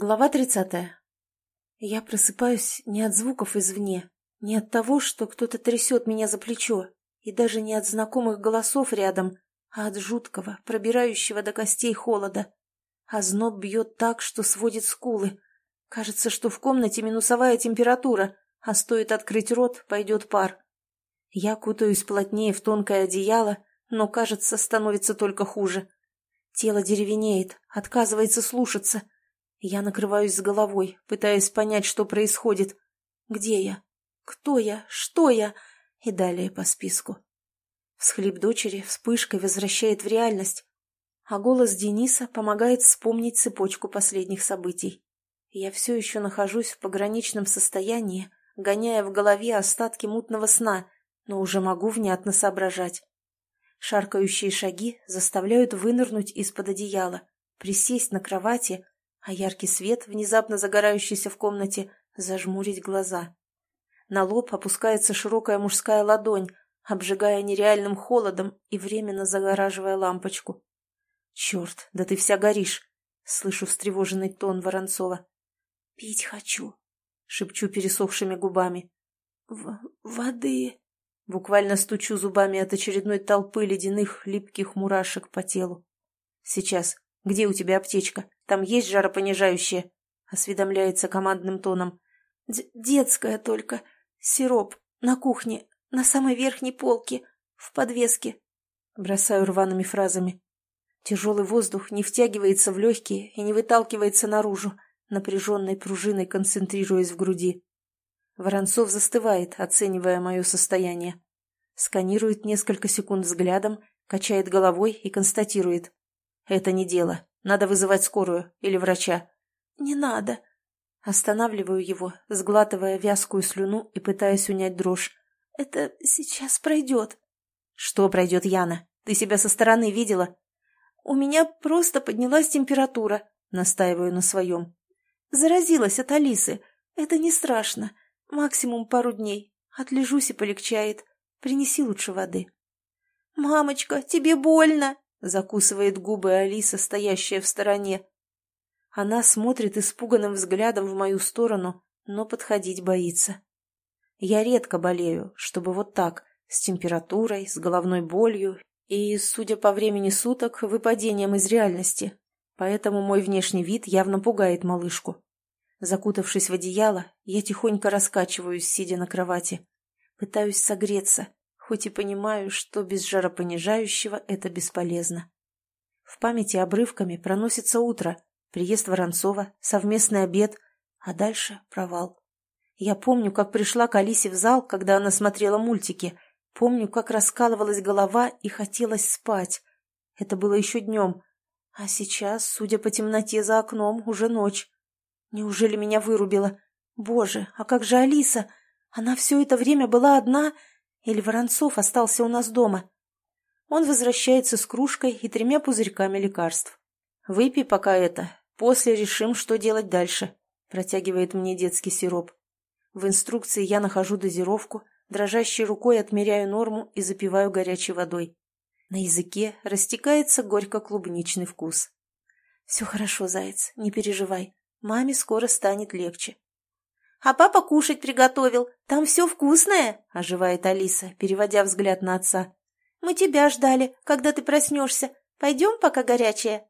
Глава тридцатая. Я просыпаюсь не от звуков извне, не от того, что кто-то трясет меня за плечо, и даже не от знакомых голосов рядом, а от жуткого, пробирающего до костей холода. А зноб бьет так, что сводит скулы. Кажется, что в комнате минусовая температура, а стоит открыть рот, пойдет пар. Я кутаюсь плотнее в тонкое одеяло, но, кажется, становится только хуже. Тело деревенеет, отказывается слушаться — я накрываюсь с головой, пытаясь понять, что происходит. Где я? Кто я? Что я? И далее по списку. Всхлип дочери вспышкой возвращает в реальность, а голос Дениса помогает вспомнить цепочку последних событий. Я все еще нахожусь в пограничном состоянии, гоняя в голове остатки мутного сна, но уже могу внятно соображать. Шаркающие шаги заставляют вынырнуть из-под одеяла, присесть на кровати а яркий свет, внезапно загорающийся в комнате, зажмурить глаза. На лоб опускается широкая мужская ладонь, обжигая нереальным холодом и временно загораживая лампочку. «Черт, да ты вся горишь!» — слышу встревоженный тон Воронцова. «Пить хочу», — шепчу пересохшими губами. В «Воды!» — буквально стучу зубами от очередной толпы ледяных липких мурашек по телу. «Сейчас. Где у тебя аптечка?» Там есть жаропонижающее?» — осведомляется командным тоном. «Детская только. Сироп. На кухне. На самой верхней полке. В подвеске». Бросаю рваными фразами. Тяжелый воздух не втягивается в легкие и не выталкивается наружу, напряженной пружиной концентрируясь в груди. Воронцов застывает, оценивая мое состояние. Сканирует несколько секунд взглядом, качает головой и констатирует. «Это не дело. Надо вызывать скорую или врача. Не надо. Останавливаю его, сглатывая вязкую слюну и пытаясь унять дрожь. Это сейчас пройдет. Что пройдет, Яна? Ты себя со стороны видела? У меня просто поднялась температура, настаиваю на своем. Заразилась от Алисы. Это не страшно. Максимум пару дней. Отлежусь и полегчает. Принеси лучше воды. «Мамочка, тебе больно!» Закусывает губы Алиса, стоящая в стороне. Она смотрит испуганным взглядом в мою сторону, но подходить боится. Я редко болею, чтобы вот так, с температурой, с головной болью и, судя по времени суток, выпадением из реальности. Поэтому мой внешний вид явно пугает малышку. Закутавшись в одеяло, я тихонько раскачиваюсь, сидя на кровати. Пытаюсь согреться, хоть и понимаю, что без жаропонижающего это бесполезно. В памяти обрывками проносится утро, приезд Воронцова, совместный обед, а дальше провал. Я помню, как пришла к Алисе в зал, когда она смотрела мультики, помню, как раскалывалась голова и хотелось спать. Это было еще днем, а сейчас, судя по темноте за окном, уже ночь. Неужели меня вырубило? Боже, а как же Алиса? Она все это время была одна или Воронцов остался у нас дома? Он возвращается с кружкой и тремя пузырьками лекарств. «Выпей пока это. После решим, что делать дальше», – протягивает мне детский сироп. В инструкции я нахожу дозировку, дрожащей рукой отмеряю норму и запиваю горячей водой. На языке растекается горько-клубничный вкус. «Все хорошо, заяц, не переживай. Маме скоро станет легче. А папа кушать приготовил. Там все вкусное, — оживает Алиса, переводя взгляд на отца. Мы тебя ждали, когда ты проснешься. Пойдем, пока горячее.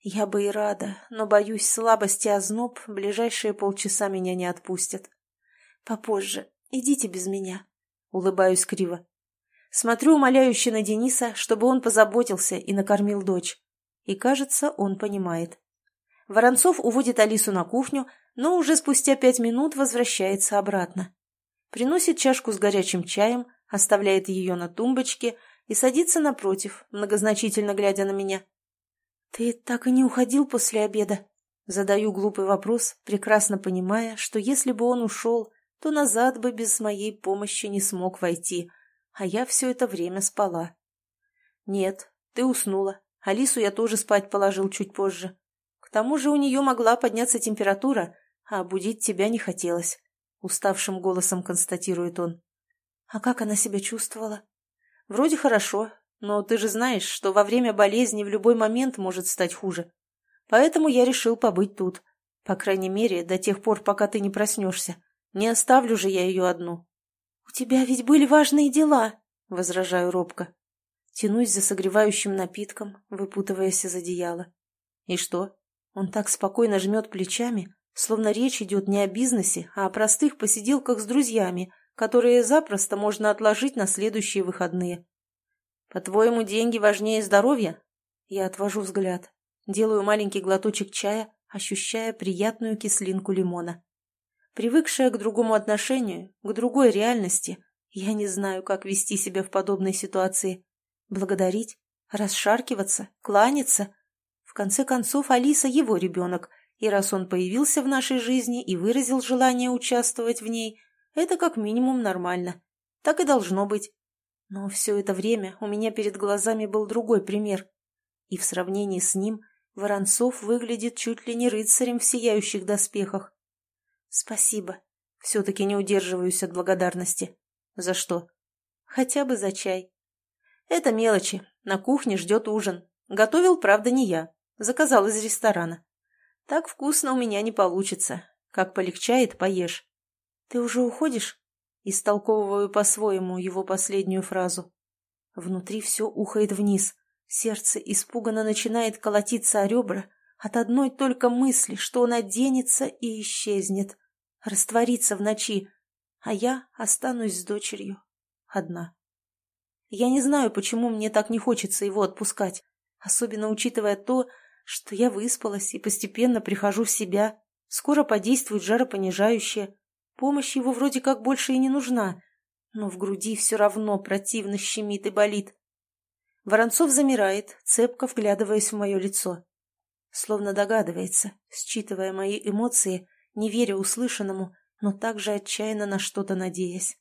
Я бы и рада, но, боюсь, слабости озноб ближайшие полчаса меня не отпустят. Попозже. Идите без меня. Улыбаюсь криво. Смотрю умоляюще на Дениса, чтобы он позаботился и накормил дочь. И, кажется, он понимает. Воронцов уводит Алису на кухню, но уже спустя пять минут возвращается обратно. Приносит чашку с горячим чаем, оставляет ее на тумбочке и садится напротив, многозначительно глядя на меня. «Ты так и не уходил после обеда?» Задаю глупый вопрос, прекрасно понимая, что если бы он ушел, то назад бы без моей помощи не смог войти, а я все это время спала. «Нет, ты уснула. Алису я тоже спать положил чуть позже. Тому же у нее могла подняться температура, а будить тебя не хотелось», — уставшим голосом констатирует он. «А как она себя чувствовала?» «Вроде хорошо, но ты же знаешь, что во время болезни в любой момент может стать хуже. Поэтому я решил побыть тут. По крайней мере, до тех пор, пока ты не проснешься. Не оставлю же я ее одну. — У тебя ведь были важные дела, — возражаю робко. Тянусь за согревающим напитком, выпутываясь из одеяла. И что? Он так спокойно жмет плечами, словно речь идет не о бизнесе, а о простых посиделках с друзьями, которые запросто можно отложить на следующие выходные. «По-твоему, деньги важнее здоровья?» Я отвожу взгляд, делаю маленький глоточек чая, ощущая приятную кислинку лимона. Привыкшая к другому отношению, к другой реальности, я не знаю, как вести себя в подобной ситуации. Благодарить? Расшаркиваться? Кланяться? В конце концов, Алиса его ребенок, и раз он появился в нашей жизни и выразил желание участвовать в ней, это как минимум нормально. Так и должно быть. Но все это время у меня перед глазами был другой пример. И в сравнении с ним Воронцов выглядит чуть ли не рыцарем в сияющих доспехах. Спасибо. Все-таки не удерживаюсь от благодарности. За что? Хотя бы за чай. Это мелочи. На кухне ждет ужин. Готовил, правда, не я. Заказал из ресторана. Так вкусно у меня не получится. Как полегчает, поешь. Ты уже уходишь? Истолковываю по-своему его последнюю фразу. Внутри все ухает вниз. Сердце испуганно начинает колотиться о ребра от одной только мысли, что он оденется и исчезнет, растворится в ночи, а я останусь с дочерью одна. Я не знаю, почему мне так не хочется его отпускать, особенно учитывая то, что я выспалась и постепенно прихожу в себя, скоро подействует жаропонижающее, Помощь его вроде как больше и не нужна, но в груди все равно противно щемит и болит. Воронцов замирает, цепко вглядываясь в мое лицо. Словно догадывается, считывая мои эмоции, не веря услышанному, но также отчаянно на что-то надеясь.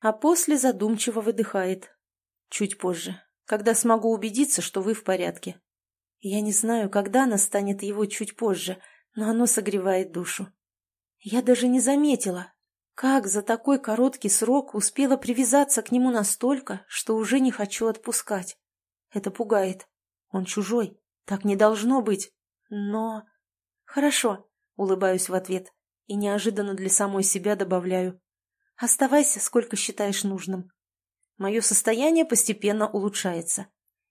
А после задумчиво выдыхает. Чуть позже, когда смогу убедиться, что вы в порядке. Я не знаю, когда настанет его чуть позже, но оно согревает душу. Я даже не заметила, как за такой короткий срок успела привязаться к нему настолько, что уже не хочу отпускать. Это пугает. Он чужой. Так не должно быть. Но... Хорошо, улыбаюсь в ответ и неожиданно для самой себя добавляю. Оставайся, сколько считаешь нужным. Мое состояние постепенно улучшается.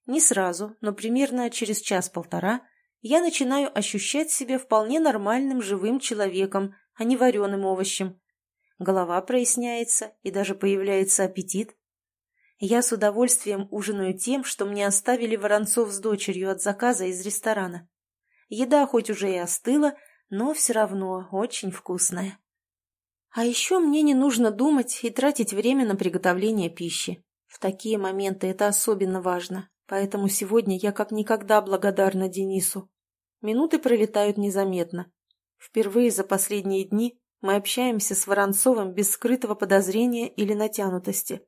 Не сразу, но примерно через час-полтора я начинаю ощущать себя вполне нормальным живым человеком, а не вареным овощем. Голова проясняется, и даже появляется аппетит. Я с удовольствием ужинаю тем, что мне оставили Воронцов с дочерью от заказа из ресторана. Еда хоть уже и остыла, но все равно очень вкусная. А еще мне не нужно думать и тратить время на приготовление пищи. В такие моменты это особенно важно, поэтому сегодня я как никогда благодарна Денису. Минуты пролетают незаметно. Впервые за последние дни мы общаемся с Воронцовым без скрытого подозрения или натянутости.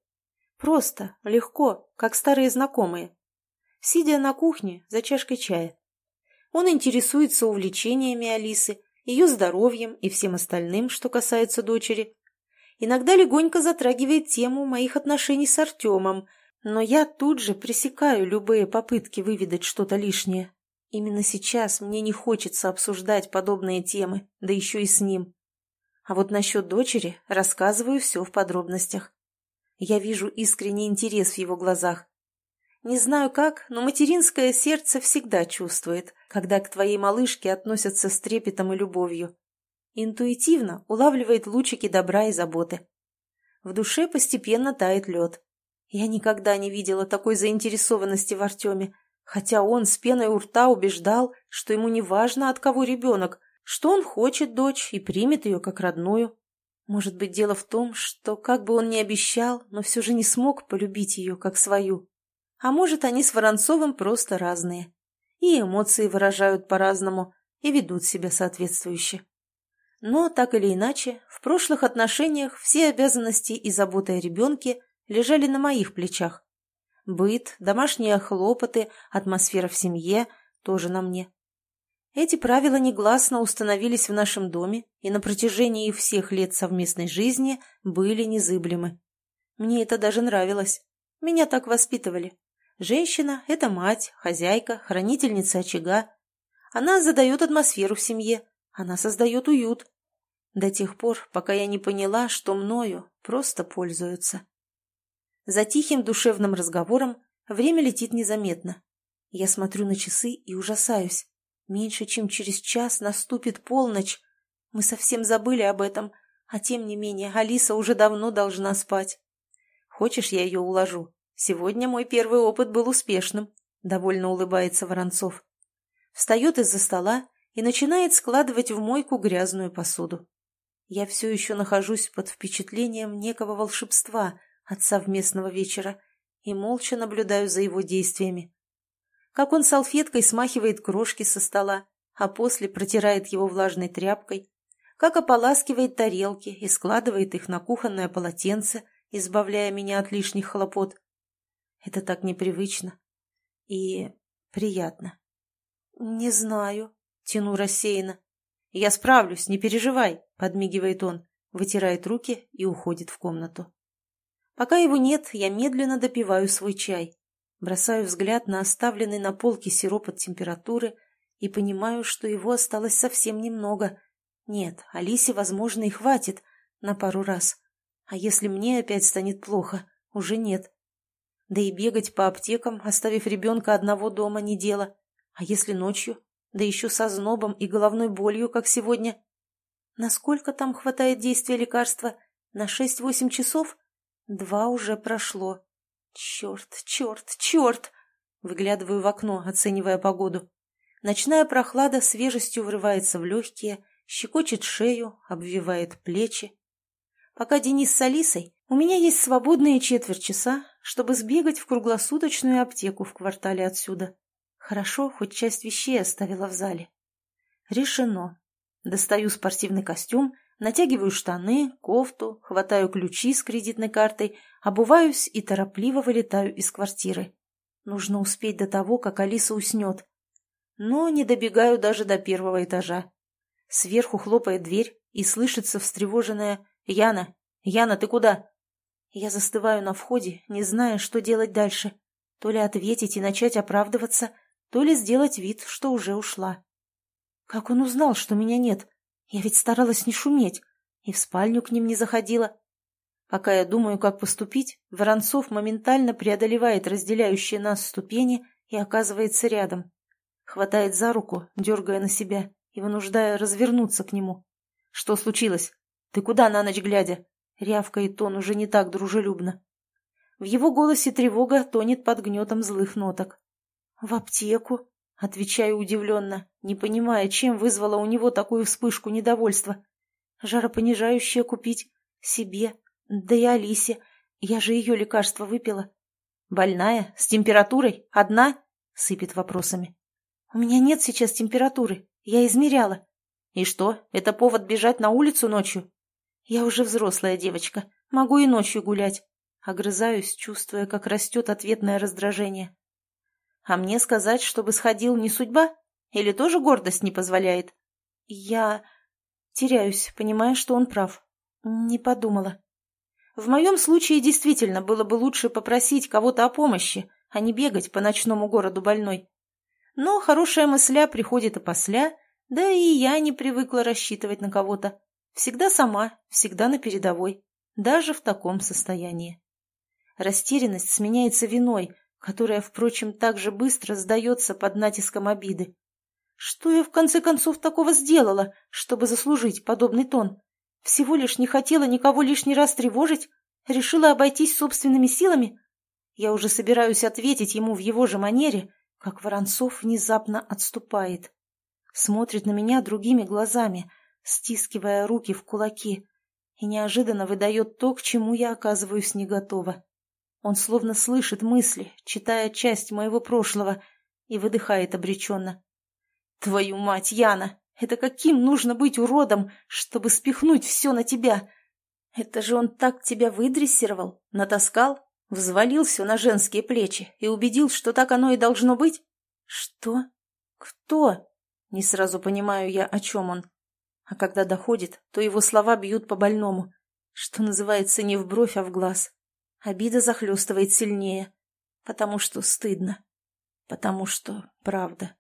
Просто, легко, как старые знакомые. Сидя на кухне за чашкой чая. Он интересуется увлечениями Алисы, ее здоровьем и всем остальным, что касается дочери. Иногда легонько затрагивает тему моих отношений с Артемом, но я тут же пресекаю любые попытки выведать что-то лишнее. Именно сейчас мне не хочется обсуждать подобные темы, да еще и с ним. А вот насчет дочери рассказываю все в подробностях. Я вижу искренний интерес в его глазах. Не знаю как, но материнское сердце всегда чувствует, когда к твоей малышке относятся с трепетом и любовью. Интуитивно улавливает лучики добра и заботы. В душе постепенно тает лед. Я никогда не видела такой заинтересованности в Артеме, Хотя он с пеной у рта убеждал, что ему не важно, от кого ребенок, что он хочет дочь и примет ее как родную. Может быть, дело в том, что, как бы он ни обещал, но все же не смог полюбить ее как свою. А может, они с Воронцовым просто разные. И эмоции выражают по-разному, и ведут себя соответствующе. Но, так или иначе, в прошлых отношениях все обязанности и забота о ребенке лежали на моих плечах. Быт, домашние хлопоты, атмосфера в семье тоже на мне. Эти правила негласно установились в нашем доме и на протяжении всех лет совместной жизни были незыблемы. Мне это даже нравилось. Меня так воспитывали. Женщина – это мать, хозяйка, хранительница очага. Она задает атмосферу в семье, Она создает уют. До тех пор, пока я не поняла, что мною просто пользуются. За тихим душевным разговором время летит незаметно. Я смотрю на часы и ужасаюсь. Меньше чем через час наступит полночь. Мы совсем забыли об этом, а тем не менее Алиса уже давно должна спать. Хочешь, я ее уложу? Сегодня мой первый опыт был успешным, — довольно улыбается Воронцов. Встает из-за стола и начинает складывать в мойку грязную посуду. Я все еще нахожусь под впечатлением некого волшебства от совместного вечера и молча наблюдаю за его действиями. Как он салфеткой смахивает крошки со стола, а после протирает его влажной тряпкой, как ополаскивает тарелки и складывает их на кухонное полотенце, избавляя меня от лишних хлопот. Это так непривычно и приятно. «Не знаю», — тяну рассеянно. «Я справлюсь, не переживай», — подмигивает он, вытирает руки и уходит в комнату. Пока его нет, я медленно допиваю свой чай, бросаю взгляд на оставленный на полке сироп от температуры и понимаю, что его осталось совсем немного. Нет, Алисе, возможно, и хватит на пару раз. А если мне опять станет плохо, уже нет. Да и бегать по аптекам, оставив ребенка одного дома, не дело. А если ночью? Да еще со знобом и головной болью, как сегодня. Насколько там хватает действия лекарства? На шесть-восемь часов? Два уже прошло. Черт, черт, черт! Выглядываю в окно, оценивая погоду. Ночная прохлада свежестью врывается в легкие, щекочет шею, обвивает плечи. Пока Денис с Алисой, у меня есть свободные четверть часа, чтобы сбегать в круглосуточную аптеку в квартале отсюда. Хорошо, хоть часть вещей оставила в зале. Решено. Достаю спортивный костюм, натягиваю штаны, кофту, хватаю ключи с кредитной картой, обуваюсь и торопливо вылетаю из квартиры. Нужно успеть до того, как Алиса уснет. Но не добегаю даже до первого этажа. Сверху хлопает дверь и слышится встревоженная «Яна! Яна, ты куда?» Я застываю на входе, не зная, что делать дальше. То ли ответить и начать оправдываться, то ли сделать вид, что уже ушла. Как он узнал, что меня нет? Я ведь старалась не шуметь и в спальню к ним не заходила. Пока я думаю, как поступить, Воронцов моментально преодолевает разделяющие нас ступени и оказывается рядом. Хватает за руку, дергая на себя и вынуждая развернуться к нему. «Что случилось? Ты куда на ночь глядя?» Рявкает он уже не так дружелюбно. В его голосе тревога тонет под гнетом злых ноток. «В аптеку?» — отвечаю удивленно, не понимая, чем вызвала у него такую вспышку недовольства. «Жаропонижающее купить? Себе? Да и Алисе. Я же ее лекарство выпила». «Больная? С температурой? Одна?» — сыпет вопросами. «У меня нет сейчас температуры. Я измеряла». «И что, это повод бежать на улицу ночью?» Я уже взрослая девочка, могу и ночью гулять. Огрызаюсь, чувствуя, как растет ответное раздражение. А мне сказать, чтобы сходил, не судьба? Или тоже гордость не позволяет? Я теряюсь, понимая, что он прав. Не подумала. В моем случае действительно было бы лучше попросить кого-то о помощи, а не бегать по ночному городу больной. Но хорошая мысля приходит опосля, да и я не привыкла рассчитывать на кого-то. Всегда сама, всегда на передовой, даже в таком состоянии. Растерянность сменяется виной, которая, впрочем, так же быстро сдается под натиском обиды. Что я, в конце концов, такого сделала, чтобы заслужить подобный тон? Всего лишь не хотела никого лишний раз тревожить? Решила обойтись собственными силами? Я уже собираюсь ответить ему в его же манере, как Воронцов внезапно отступает. Смотрит на меня другими глазами — стискивая руки в кулаки, и неожиданно выдает то, к чему я оказываюсь не готова. Он словно слышит мысли, читая часть моего прошлого, и выдыхает обреченно. «Твою мать, Яна! Это каким нужно быть уродом, чтобы спихнуть все на тебя? Это же он так тебя выдрессировал, натаскал, взвалил все на женские плечи и убедил, что так оно и должно быть? Что? Кто? Не сразу понимаю я, о чем он. А когда доходит, то его слова бьют по больному, что называется не в бровь, а в глаз. Обида захлестывает сильнее, потому что стыдно, потому что правда.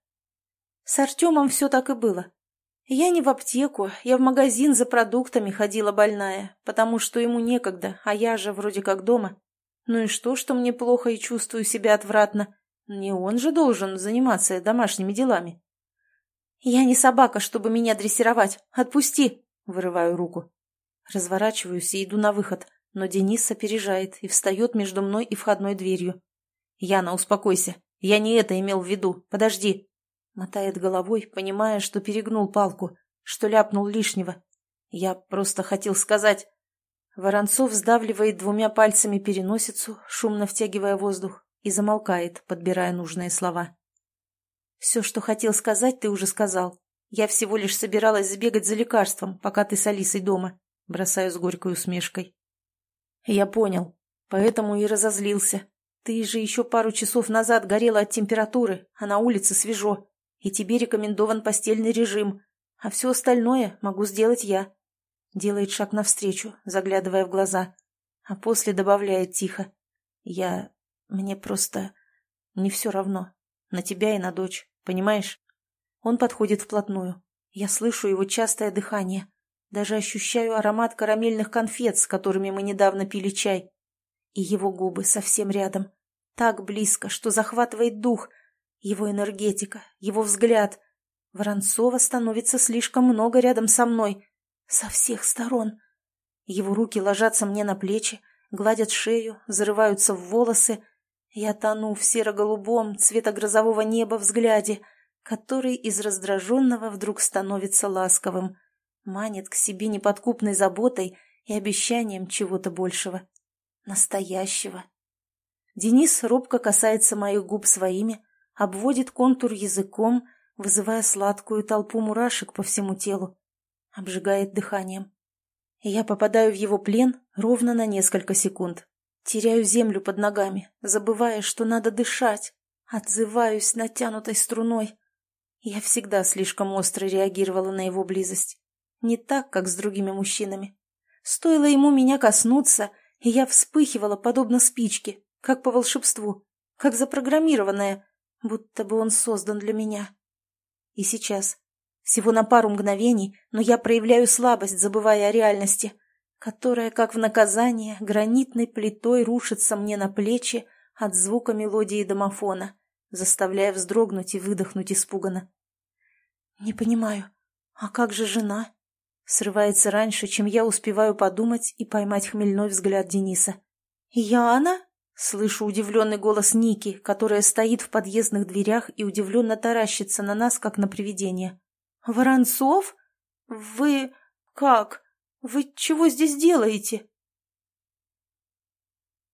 С Артемом все так и было. Я не в аптеку, я в магазин за продуктами ходила больная, потому что ему некогда, а я же вроде как дома. Ну и что, что мне плохо и чувствую себя отвратно? Не он же должен заниматься домашними делами. «Я не собака, чтобы меня дрессировать. Отпусти!» — вырываю руку. Разворачиваюсь и иду на выход, но Денис опережает и встает между мной и входной дверью. «Яна, успокойся. Я не это имел в виду. Подожди!» Мотает головой, понимая, что перегнул палку, что ляпнул лишнего. Я просто хотел сказать... Воронцов сдавливает двумя пальцами переносицу, шумно втягивая воздух, и замолкает, подбирая нужные слова. «Все, что хотел сказать, ты уже сказал. Я всего лишь собиралась сбегать за лекарством, пока ты с Алисой дома», бросаю с горькой усмешкой. «Я понял. Поэтому и разозлился. Ты же еще пару часов назад горела от температуры, а на улице свежо и тебе рекомендован постельный режим, а все остальное могу сделать я». Делает шаг навстречу, заглядывая в глаза, а после добавляет тихо. «Я... мне просто... не все равно. На тебя и на дочь, понимаешь?» Он подходит вплотную. Я слышу его частое дыхание. Даже ощущаю аромат карамельных конфет, с которыми мы недавно пили чай. И его губы совсем рядом. Так близко, что захватывает дух — его энергетика, его взгляд. Воронцова становится слишком много рядом со мной. Со всех сторон. Его руки ложатся мне на плечи, гладят шею, зарываются в волосы. Я тону в серо-голубом цвета грозового неба взгляде, который из раздраженного вдруг становится ласковым, манит к себе неподкупной заботой и обещанием чего-то большего. Настоящего. Денис робко касается моих губ своими, обводит контур языком, вызывая сладкую толпу мурашек по всему телу, обжигает дыханием. Я попадаю в его плен ровно на несколько секунд. Теряю землю под ногами, забывая, что надо дышать. Отзываюсь натянутой струной. Я всегда слишком остро реагировала на его близость. Не так, как с другими мужчинами. Стоило ему меня коснуться, и я вспыхивала, подобно спичке, как по волшебству, как запрограммированная, будто бы он создан для меня. И сейчас, всего на пару мгновений, но я проявляю слабость, забывая о реальности, которая, как в наказание, гранитной плитой рушится мне на плечи от звука мелодии домофона, заставляя вздрогнуть и выдохнуть испуганно. «Не понимаю, а как же жена?» Срывается раньше, чем я успеваю подумать и поймать хмельной взгляд Дениса. «Яна?» Слышу удивленный голос Ники, которая стоит в подъездных дверях и удивленно таращится на нас, как на привидение. «Воронцов? Вы... как? Вы чего здесь делаете?»